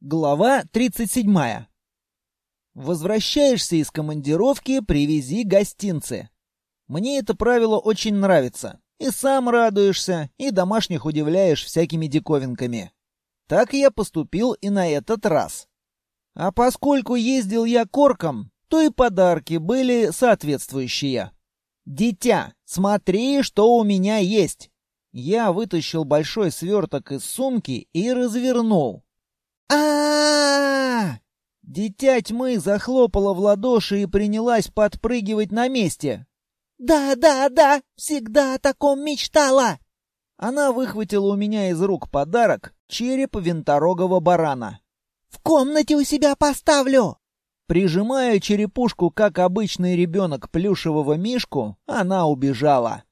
Глава 37. Возвращаешься из командировки, привези гостинцы. Мне это правило очень нравится. И сам радуешься, и домашних удивляешь всякими диковинками. Так я поступил и на этот раз. А поскольку ездил я корком, то и подарки были соответствующие. «Дитя, смотри, что у меня есть!» Я вытащил большой сверток из сумки и развернул а Дитя тьмы захлопала в ладоши и принялась подпрыгивать на месте. «Да, да, да! Всегда о таком мечтала!» Она выхватила у меня из рук подарок — череп винторогого барана. «В комнате у себя поставлю!» Прижимая черепушку, как обычный ребенок плюшевого мишку, она убежала.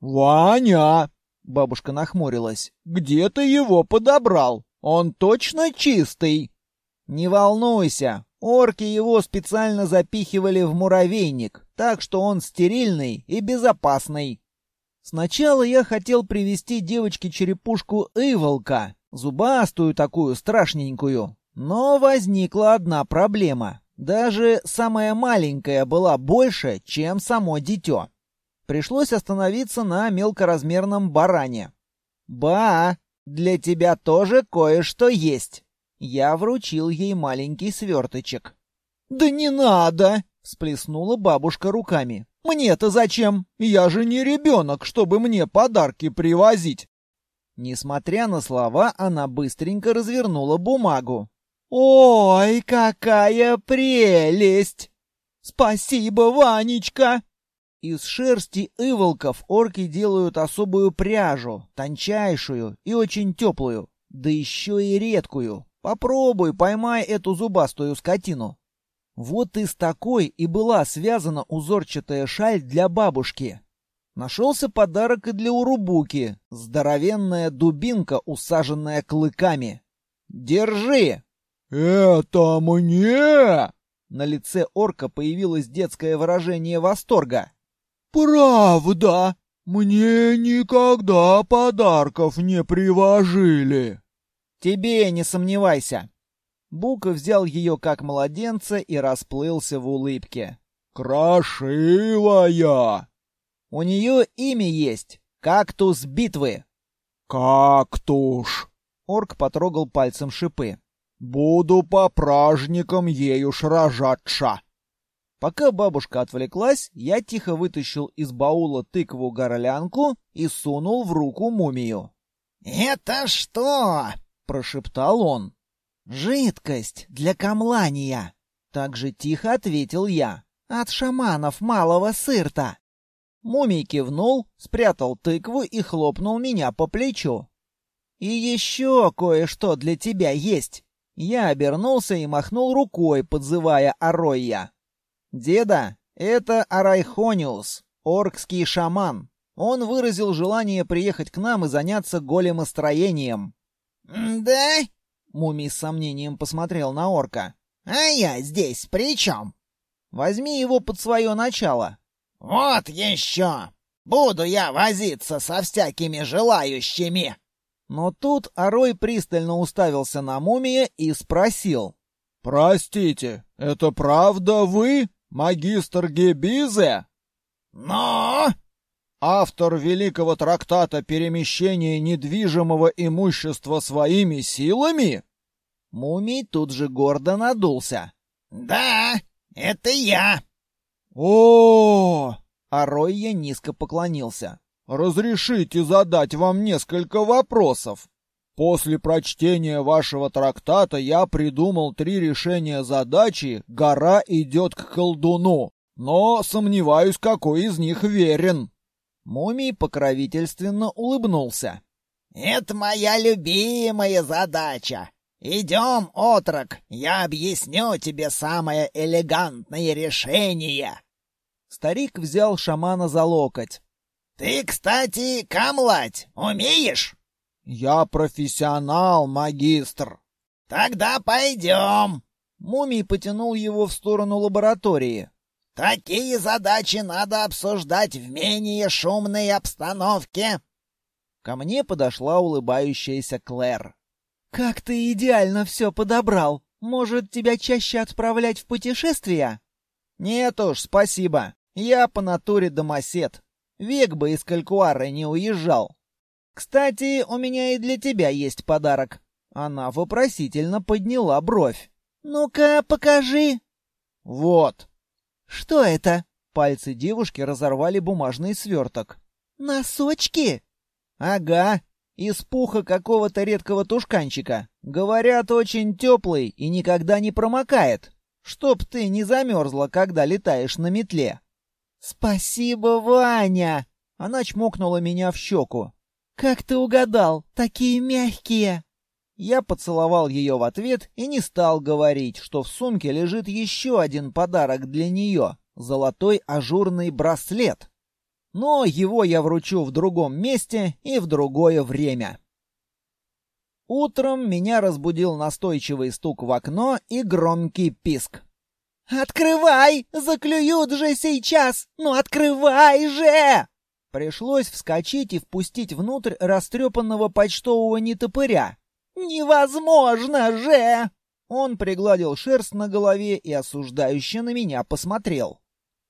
«Ваня!» — бабушка нахмурилась. «Где ты его подобрал?» Он точно чистый? Не волнуйся, орки его специально запихивали в муравейник, так что он стерильный и безопасный. Сначала я хотел привести девочке черепушку иволка, зубастую такую страшненькую, но возникла одна проблема. Даже самая маленькая была больше, чем само дитё. Пришлось остановиться на мелкоразмерном баране. «Ба!» для тебя тоже кое-что есть». Я вручил ей маленький сверточек. «Да не надо!» — всплеснула бабушка руками. «Мне-то зачем? Я же не ребенок, чтобы мне подарки привозить!» Несмотря на слова, она быстренько развернула бумагу. «Ой, какая прелесть!» «Спасибо, Ванечка!» Из шерсти иволков орки делают особую пряжу, тончайшую и очень теплую, да еще и редкую. Попробуй, поймай эту зубастую скотину. Вот из такой и была связана узорчатая шаль для бабушки. Нашелся подарок и для Урубуки, здоровенная дубинка, усаженная клыками. «Держи!» «Это мне!» На лице орка появилось детское выражение восторга. «Правда, мне никогда подарков не привожили». «Тебе не сомневайся». Бука взял ее как младенца и расплылся в улыбке. «Красивая!» «У нее имя есть. Кактус битвы». «Кактуш!» Орк потрогал пальцем шипы. «Буду по пражникам ею шражаться!» Пока бабушка отвлеклась, я тихо вытащил из баула тыкву-горлянку и сунул в руку мумию. «Это что?» — прошептал он. «Жидкость для камлания», — так же тихо ответил я. «От шаманов малого сырта». Мумий кивнул, спрятал тыкву и хлопнул меня по плечу. «И еще кое-что для тебя есть!» Я обернулся и махнул рукой, подзывая Аройя. Деда, это Арайхониус, оркский шаман. Он выразил желание приехать к нам и заняться големостроением. Да? Муми с сомнением посмотрел на орка. А я здесь при чем? Возьми его под свое начало. Вот еще! Буду я возиться со всякими желающими. Но тут Арой пристально уставился на мумия и спросил. «Простите, это правда вы?» Магистр Гебизе? Но! Автор великого трактата «Перемещение недвижимого имущества своими силами»? Мумий тут же гордо надулся. Да, это я. О! -о, -о, низко поклонился. Разрешите задать вам несколько вопросов. После прочтения вашего трактата я придумал три решения задачи «Гора идет к колдуну», но сомневаюсь, какой из них верен». Мумий покровительственно улыбнулся. «Это моя любимая задача. Идем, отрок, я объясню тебе самое элегантное решение». Старик взял шамана за локоть. «Ты, кстати, камлать умеешь?» Я профессионал, магистр. Тогда пойдем. Мумий потянул его в сторону лаборатории. Такие задачи надо обсуждать в менее шумной обстановке. Ко мне подошла улыбающаяся Клэр. Как ты идеально все подобрал. Может, тебя чаще отправлять в путешествия? Нет уж, спасибо. Я по натуре домосед. Век бы из Калькуары не уезжал. «Кстати, у меня и для тебя есть подарок». Она вопросительно подняла бровь. «Ну-ка, покажи». «Вот». «Что это?» Пальцы девушки разорвали бумажный сверток. «Носочки?» «Ага, из пуха какого-то редкого тушканчика. Говорят, очень теплый и никогда не промокает. Чтоб ты не замерзла, когда летаешь на метле». «Спасибо, Ваня!» Она чмокнула меня в щеку как ты угадал? Такие мягкие!» Я поцеловал ее в ответ и не стал говорить, что в сумке лежит еще один подарок для нее — золотой ажурный браслет. Но его я вручу в другом месте и в другое время. Утром меня разбудил настойчивый стук в окно и громкий писк. «Открывай! Заклюют же сейчас! Ну открывай же!» Пришлось вскочить и впустить внутрь растрепанного почтового нетопыря. «Невозможно же!» Он пригладил шерсть на голове и осуждающе на меня посмотрел.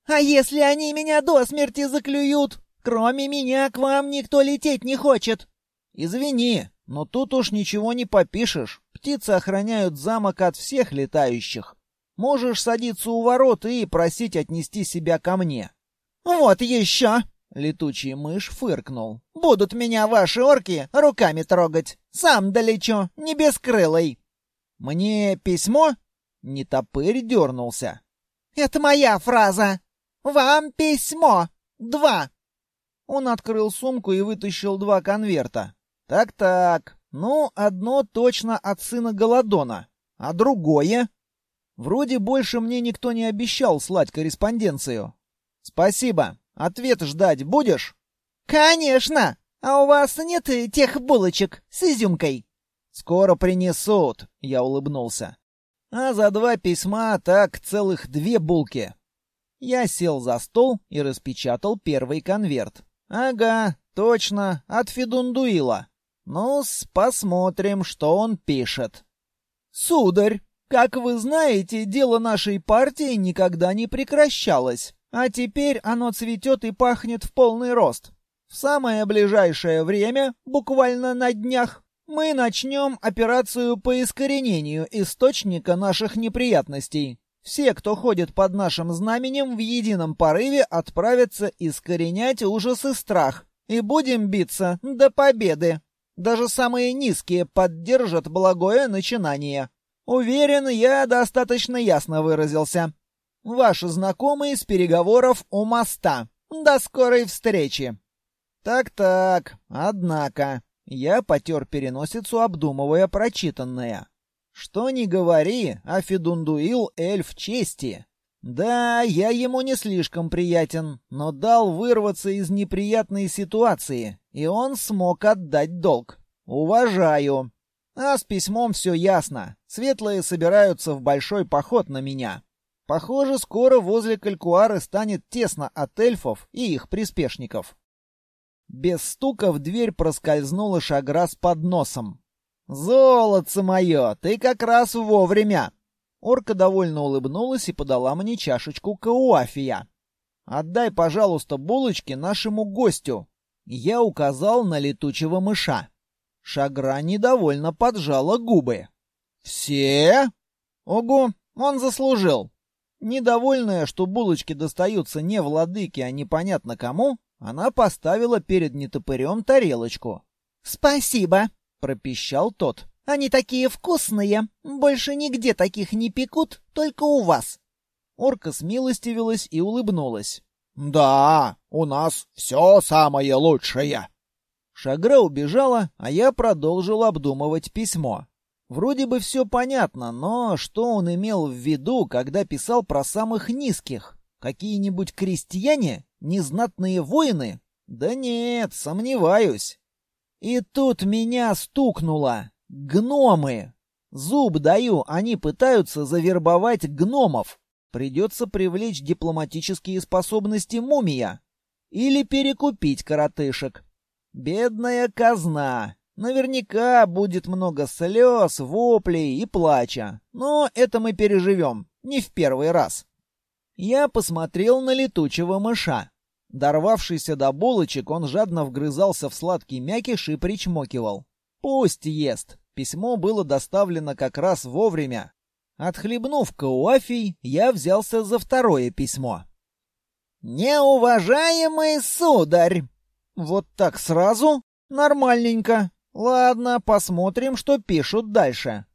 «А если они меня до смерти заклюют? Кроме меня к вам никто лететь не хочет!» «Извини, но тут уж ничего не попишешь. Птицы охраняют замок от всех летающих. Можешь садиться у ворот и просить отнести себя ко мне». «Вот еще!» Летучий мышь фыркнул. «Будут меня ваши орки руками трогать. Сам долечу, не без крылой». «Мне письмо?» Нетопырь дернулся. «Это моя фраза. Вам письмо. Два». Он открыл сумку и вытащил два конверта. «Так-так. Ну, одно точно от сына Голодона. А другое?» «Вроде больше мне никто не обещал слать корреспонденцию». «Спасибо. Ответ ждать будешь? Конечно! А у вас нет тех булочек с изюмкой? Скоро принесут, я улыбнулся. А за два письма так целых две булки. Я сел за стол и распечатал первый конверт. Ага, точно, от Федундуила. ну посмотрим, что он пишет. Сударь, как вы знаете, дело нашей партии никогда не прекращалось. А теперь оно цветет и пахнет в полный рост. В самое ближайшее время, буквально на днях, мы начнем операцию по искоренению источника наших неприятностей. Все, кто ходит под нашим знаменем, в едином порыве отправятся искоренять ужас и страх. И будем биться до победы. Даже самые низкие поддержат благое начинание. Уверен, я достаточно ясно выразился. Ваши знакомые с переговоров у моста. До скорой встречи. Так-так, однако, я потер переносицу, обдумывая прочитанное. Что ни говори, а Федундуил эльф чести. Да, я ему не слишком приятен, но дал вырваться из неприятной ситуации, и он смог отдать долг. Уважаю. А с письмом все ясно. Светлые собираются в большой поход на меня. Похоже, скоро возле Калькуары станет тесно от эльфов и их приспешников. Без стука в дверь проскользнула шагра с подносом. «Золотце мое, ты как раз вовремя!» Орка довольно улыбнулась и подала мне чашечку кауафия. «Отдай, пожалуйста, булочки нашему гостю!» Я указал на летучего мыша. Шагра недовольно поджала губы. «Все?» «Угу, он заслужил!» Недовольная, что булочки достаются не владыке, а непонятно кому, она поставила перед нетопырем тарелочку. «Спасибо», — пропищал тот. «Они такие вкусные. Больше нигде таких не пекут, только у вас». Орка смилостивилась и улыбнулась. «Да, у нас все самое лучшее». Шагра убежала, а я продолжил обдумывать письмо. Вроде бы все понятно, но что он имел в виду, когда писал про самых низких? Какие-нибудь крестьяне? Незнатные воины? Да нет, сомневаюсь. И тут меня стукнуло. Гномы! Зуб даю, они пытаются завербовать гномов. Придется привлечь дипломатические способности мумия. Или перекупить коротышек. Бедная казна. Наверняка будет много слез, воплей и плача, но это мы переживем, не в первый раз. Я посмотрел на летучего мыша. Дорвавшийся до булочек, он жадно вгрызался в сладкий мякиш и причмокивал. «Пусть ест!» Письмо было доставлено как раз вовремя. Отхлебнув кауафий, я взялся за второе письмо. «Неуважаемый сударь!» «Вот так сразу? Нормальненько!» Ладно, посмотрим, что пишут дальше.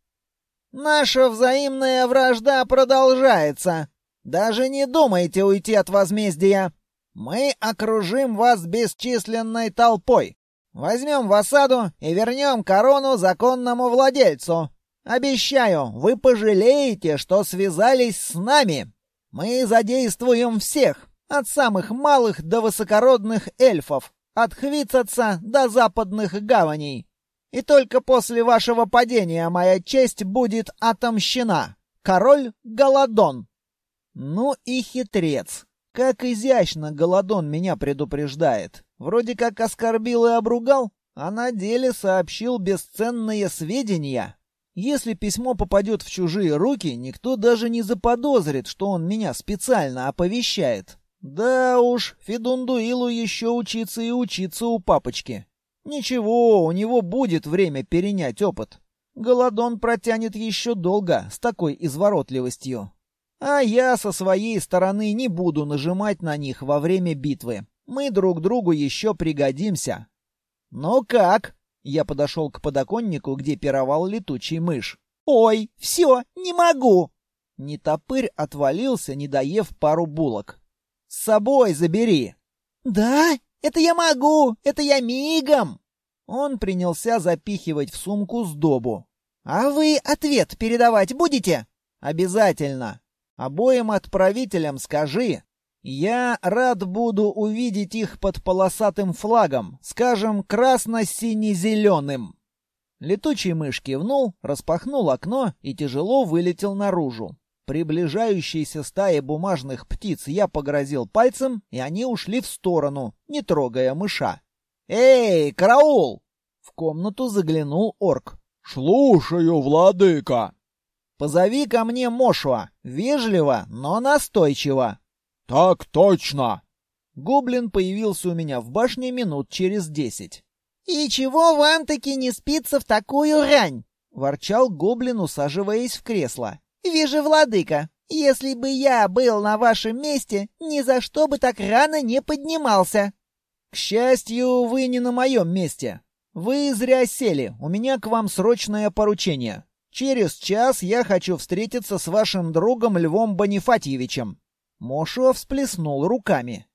Наша взаимная вражда продолжается. Даже не думайте уйти от возмездия. Мы окружим вас бесчисленной толпой. Возьмем в осаду и вернем корону законному владельцу. Обещаю, вы пожалеете, что связались с нами. Мы задействуем всех, от самых малых до высокородных эльфов, от Хвицаца до западных гаваней. И только после вашего падения моя честь будет отомщена. Король Голодон. Ну и хитрец. Как изящно Голодон меня предупреждает. Вроде как оскорбил и обругал, а на деле сообщил бесценные сведения. Если письмо попадет в чужие руки, никто даже не заподозрит, что он меня специально оповещает. Да уж, Федундуилу еще учиться и учиться у папочки. Ничего, у него будет время перенять опыт. Голодон протянет еще долго с такой изворотливостью. А я со своей стороны не буду нажимать на них во время битвы. Мы друг другу еще пригодимся. Но как? Я подошел к подоконнику, где пировал летучий мышь. Ой, все, не могу. Нетопырь отвалился, не доев пару булок. С собой забери. Да? «Это я могу! Это я мигом!» Он принялся запихивать в сумку сдобу. «А вы ответ передавать будете?» «Обязательно! Обоим отправителям скажи!» «Я рад буду увидеть их под полосатым флагом, скажем, красно-сине-зеленым!» Летучий мышь кивнул, распахнул окно и тяжело вылетел наружу приближающейся стае бумажных птиц я погрозил пальцем, и они ушли в сторону, не трогая мыша. «Эй, караул!» В комнату заглянул орк. «Слушаю, владыка!» «Позови ко мне Мошуа, вежливо, но настойчиво!» «Так точно!» Гоблин появился у меня в башне минут через десять. «И чего вам таки не спится в такую рань?» — ворчал гоблин, усаживаясь в кресло. «Вижу, владыка, если бы я был на вашем месте, ни за что бы так рано не поднимался». «К счастью, вы не на моем месте. Вы зря сели. У меня к вам срочное поручение. Через час я хочу встретиться с вашим другом Львом Бонифатьевичем». Мошо всплеснул руками.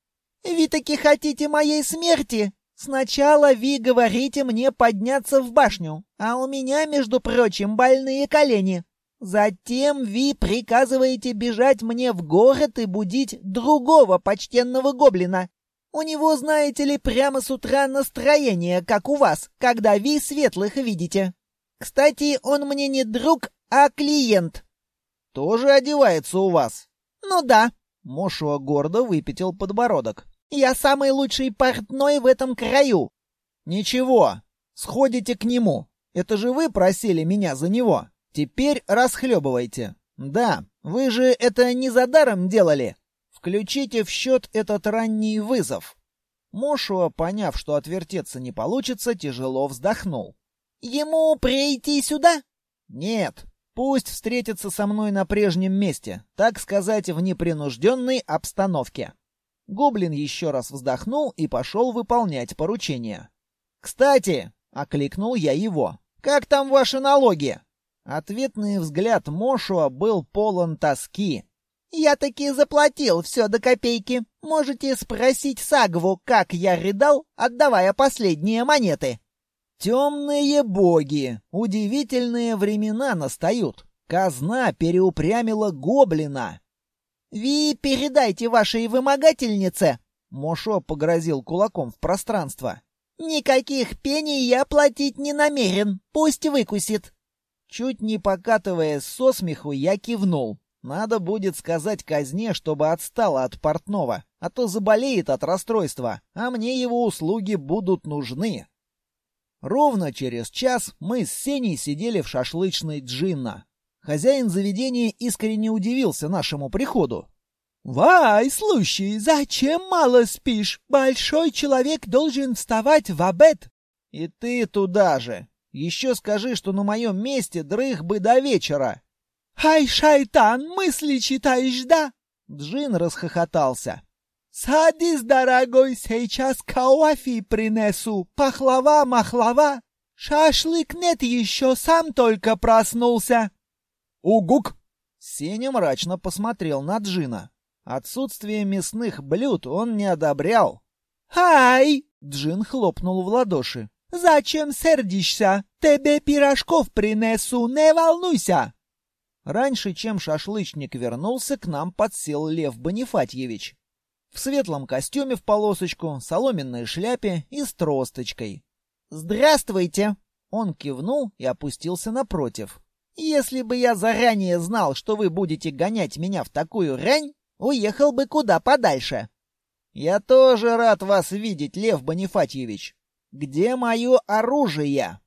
«Вы таки хотите моей смерти?» Сначала вы говорите мне подняться в башню, а у меня, между прочим, больные колени. Затем Ви приказываете бежать мне в город и будить другого почтенного гоблина. У него, знаете ли, прямо с утра настроение, как у вас, когда Ви светлых видите. Кстати, он мне не друг, а клиент. Тоже одевается у вас? Ну да. Мошуа гордо выпятил подбородок. Я самый лучший портной в этом краю. Ничего, сходите к нему. Это же вы просили меня за него. Теперь расхлебывайте. Да, вы же это не за даром делали. Включите в счет этот ранний вызов. Мошуа, поняв, что отвертеться не получится, тяжело вздохнул. Ему прийти сюда? Нет, пусть встретится со мной на прежнем месте, так сказать, в непринужденной обстановке. Гоблин еще раз вздохнул и пошел выполнять поручение. «Кстати!» — окликнул я его. «Как там ваши налоги?» Ответный взгляд Мошуа был полон тоски. «Я таки заплатил все до копейки. Можете спросить Сагву, как я рыдал, отдавая последние монеты». «Темные боги! Удивительные времена настают. Казна переупрямила гоблина». «Ви передайте вашей вымогательнице!» Мошо погрозил кулаком в пространство. «Никаких пений я платить не намерен. Пусть выкусит чуть не покатываясь со смеху, я кивнул. Надо будет сказать казне, чтобы отстала от портного, а то заболеет от расстройства, а мне его услуги будут нужны. Ровно через час мы с Сеней сидели в шашлычной Джинна. Хозяин заведения искренне удивился нашему приходу. «Вай, слушай, зачем мало спишь? Большой человек должен вставать в обед!» «И ты туда же!» Еще скажи, что на моем месте дрых бы до вечера!» «Ай, шайтан, мысли читаешь, да?» Джин расхохотался. «Садись, дорогой, сейчас кауафи принесу, пахлава-махлава. Шашлык нет еще, сам только проснулся». «Угук!» Сеня мрачно посмотрел на Джина. Отсутствие мясных блюд он не одобрял. «Ай!» — Джин хлопнул в ладоши. Зачем сердишься? Тебе пирожков принесу, не волнуйся!» Раньше, чем шашлычник вернулся, к нам подсел Лев Бонифатьевич. В светлом костюме в полосочку, соломенной шляпе и с тросточкой. «Здравствуйте!» Он кивнул и опустился напротив. «Если бы я заранее знал, что вы будете гонять меня в такую рань, уехал бы куда подальше!» «Я тоже рад вас видеть, Лев Бонифатьевич!» где мое оружие